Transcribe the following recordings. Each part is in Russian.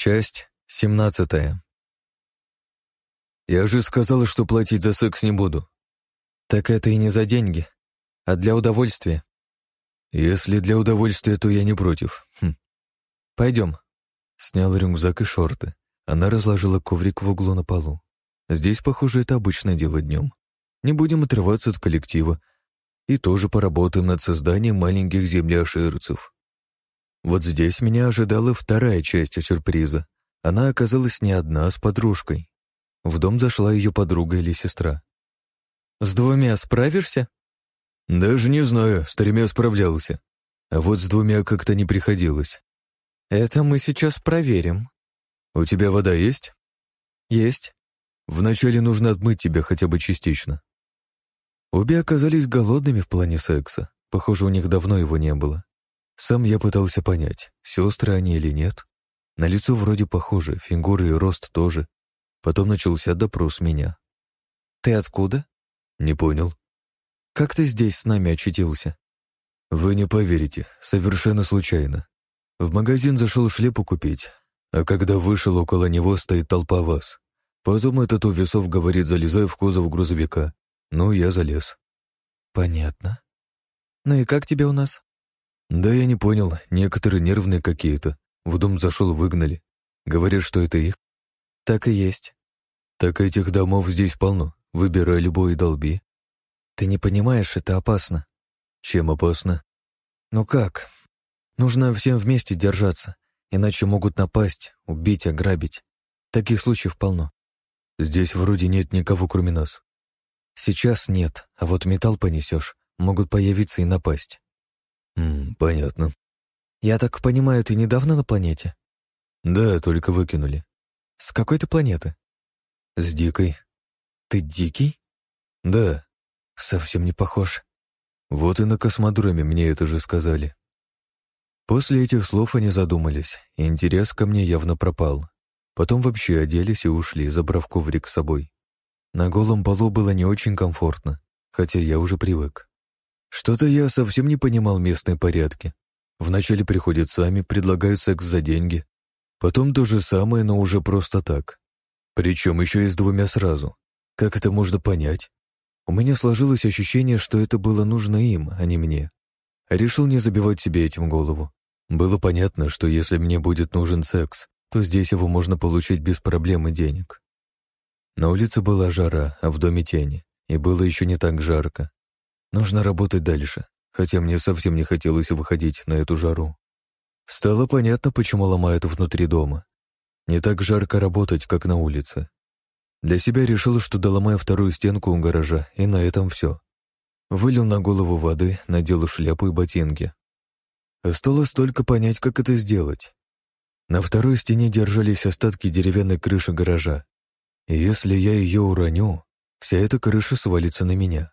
Часть семнадцатая. «Я же сказала, что платить за секс не буду». «Так это и не за деньги, а для удовольствия». «Если для удовольствия, то я не против. Хм. Пойдем». Снял рюкзак и шорты. Она разложила коврик в углу на полу. Здесь, похоже, это обычное дело днем. Не будем отрываться от коллектива. И тоже поработаем над созданием маленьких землеоширцев. Вот здесь меня ожидала вторая часть сюрприза. Она оказалась не одна, а с подружкой. В дом зашла ее подруга или сестра. «С двумя справишься?» «Даже не знаю, с тремя справлялся. А вот с двумя как-то не приходилось». «Это мы сейчас проверим». «У тебя вода есть?» «Есть». «Вначале нужно отмыть тебя хотя бы частично». Обе оказались голодными в плане секса. Похоже, у них давно его не было. Сам я пытался понять, сестры они или нет. На лицо вроде похожи, фигуры и рост тоже. Потом начался допрос меня. «Ты откуда?» «Не понял». «Как ты здесь с нами очутился?» «Вы не поверите, совершенно случайно. В магазин зашел шлепу купить, а когда вышел, около него стоит толпа вас. Потом этот у весов говорит, залезай в кузов грузовика. Ну, я залез». «Понятно. Ну и как тебе у нас?» «Да я не понял, некоторые нервные какие-то. В дом зашел, выгнали. Говорят, что это их». «Так и есть». «Так этих домов здесь полно. Выбирай любой и долби». «Ты не понимаешь, это опасно». «Чем опасно?» «Ну как? Нужно всем вместе держаться, иначе могут напасть, убить, ограбить. Таких случаев полно». «Здесь вроде нет никого, кроме нас». «Сейчас нет, а вот металл понесешь, могут появиться и напасть». «М, понятно. Я так понимаю, ты недавно на планете? Да, только выкинули. С какой ты планеты? С дикой. Ты дикий? Да. Совсем не похож. Вот и на космодроме мне это же сказали. После этих слов они задумались, и интерес ко мне явно пропал. Потом вообще оделись и ушли, забрав коврик с собой. На голом полу было не очень комфортно, хотя я уже привык. Что-то я совсем не понимал местные порядки. Вначале приходят сами, предлагают секс за деньги. Потом то же самое, но уже просто так. Причем еще и с двумя сразу. Как это можно понять? У меня сложилось ощущение, что это было нужно им, а не мне. Решил не забивать себе этим голову. Было понятно, что если мне будет нужен секс, то здесь его можно получить без проблем и денег. На улице была жара, а в доме тени, и было еще не так жарко. Нужно работать дальше, хотя мне совсем не хотелось выходить на эту жару. Стало понятно, почему ломают внутри дома. Не так жарко работать, как на улице. Для себя решил, что доломаю вторую стенку у гаража, и на этом все. Вылил на голову воды, надел шляпу и ботинки. Осталось только понять, как это сделать. На второй стене держались остатки деревянной крыши гаража. И если я ее уроню, вся эта крыша свалится на меня.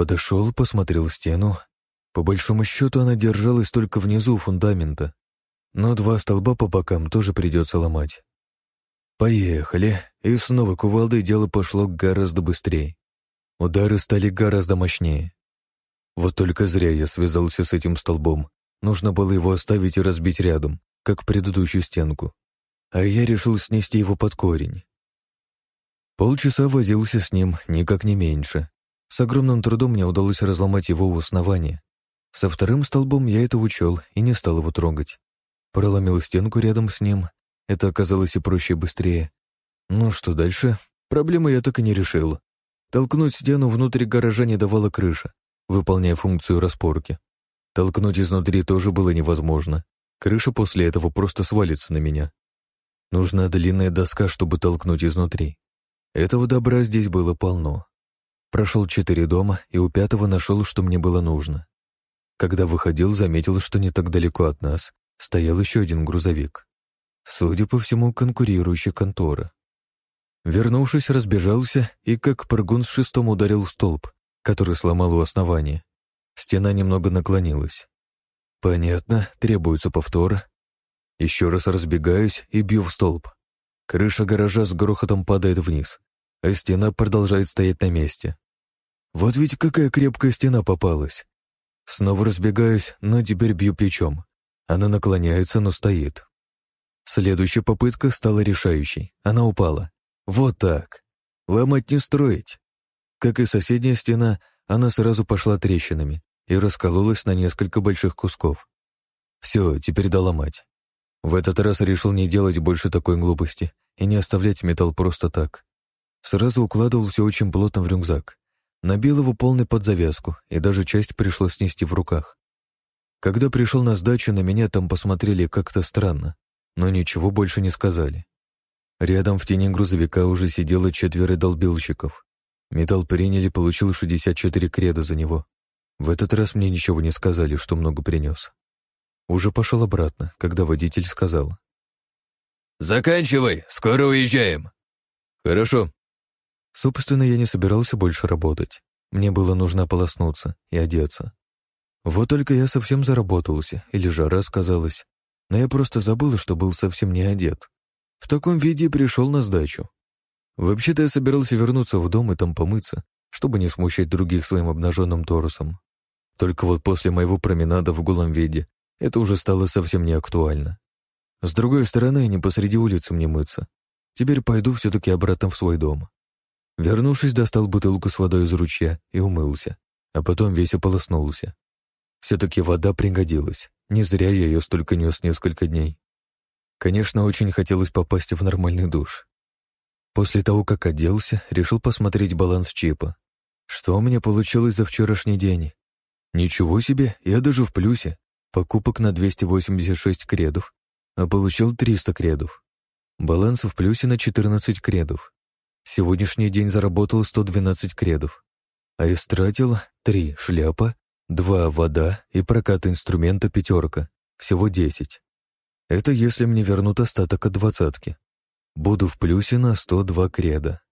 Подошел, посмотрел стену. По большому счету она держалась только внизу фундамента, но два столба по бокам тоже придется ломать. Поехали, и снова кувалдой дело пошло гораздо быстрее. Удары стали гораздо мощнее. Вот только зря я связался с этим столбом. Нужно было его оставить и разбить рядом, как предыдущую стенку. А я решил снести его под корень. Полчаса возился с ним, никак не меньше. С огромным трудом мне удалось разломать его в основании. Со вторым столбом я это учел и не стал его трогать. Проломил стенку рядом с ним. Это оказалось и проще и быстрее. Ну что дальше? Проблемы я так и не решил. Толкнуть стену внутрь гаража не давала крыша, выполняя функцию распорки. Толкнуть изнутри тоже было невозможно. Крыша после этого просто свалится на меня. Нужна длинная доска, чтобы толкнуть изнутри. Этого добра здесь было полно. Прошел четыре дома и у пятого нашел, что мне было нужно. Когда выходил, заметил, что не так далеко от нас стоял еще один грузовик. Судя по всему, конкурирующая контора. Вернувшись, разбежался и как прыгун с шестом ударил столб, который сломал у основания. Стена немного наклонилась. Понятно, требуется повтор. Еще раз разбегаюсь и бью в столб. Крыша гаража с грохотом падает вниз, а стена продолжает стоять на месте. Вот ведь какая крепкая стена попалась. Снова разбегаюсь, но теперь бью плечом. Она наклоняется, но стоит. Следующая попытка стала решающей. Она упала. Вот так. Ломать не строить. Как и соседняя стена, она сразу пошла трещинами и раскололась на несколько больших кусков. Все, теперь доломать. В этот раз решил не делать больше такой глупости и не оставлять металл просто так. Сразу укладывал все очень плотно в рюкзак. Набил его полный под завязку, и даже часть пришлось снести в руках. Когда пришел на сдачу, на меня там посмотрели как-то странно, но ничего больше не сказали. Рядом в тени грузовика уже сидело четверо долбилщиков. Металл приняли, получил 64 креда за него. В этот раз мне ничего не сказали, что много принес. Уже пошел обратно, когда водитель сказал. «Заканчивай, скоро уезжаем». «Хорошо», Собственно, я не собирался больше работать. Мне было нужно ополоснуться и одеться. Вот только я совсем заработался, или жара сказалась. Но я просто забыл, что был совсем не одет. В таком виде пришел на сдачу. Вообще-то я собирался вернуться в дом и там помыться, чтобы не смущать других своим обнаженным торусом. Только вот после моего променада в голом виде это уже стало совсем не актуально. С другой стороны, не посреди улицы мне мыться. Теперь пойду все-таки обратно в свой дом. Вернувшись, достал бутылку с водой из ручья и умылся, а потом весь ополоснулся. Все-таки вода пригодилась. Не зря я ее столько нес несколько дней. Конечно, очень хотелось попасть в нормальный душ. После того, как оделся, решил посмотреть баланс чипа. Что у меня получилось за вчерашний день? Ничего себе, я даже в плюсе. Покупок на 286 кредов, а получил 300 кредов. Баланс в плюсе на 14 кредов. Сегодняшний день заработал 112 кредов, а истратил 3 шляпа, 2 вода и прокат инструмента пятерка, всего 10. Это если мне вернут остаток от двадцатки. Буду в плюсе на 102 креда.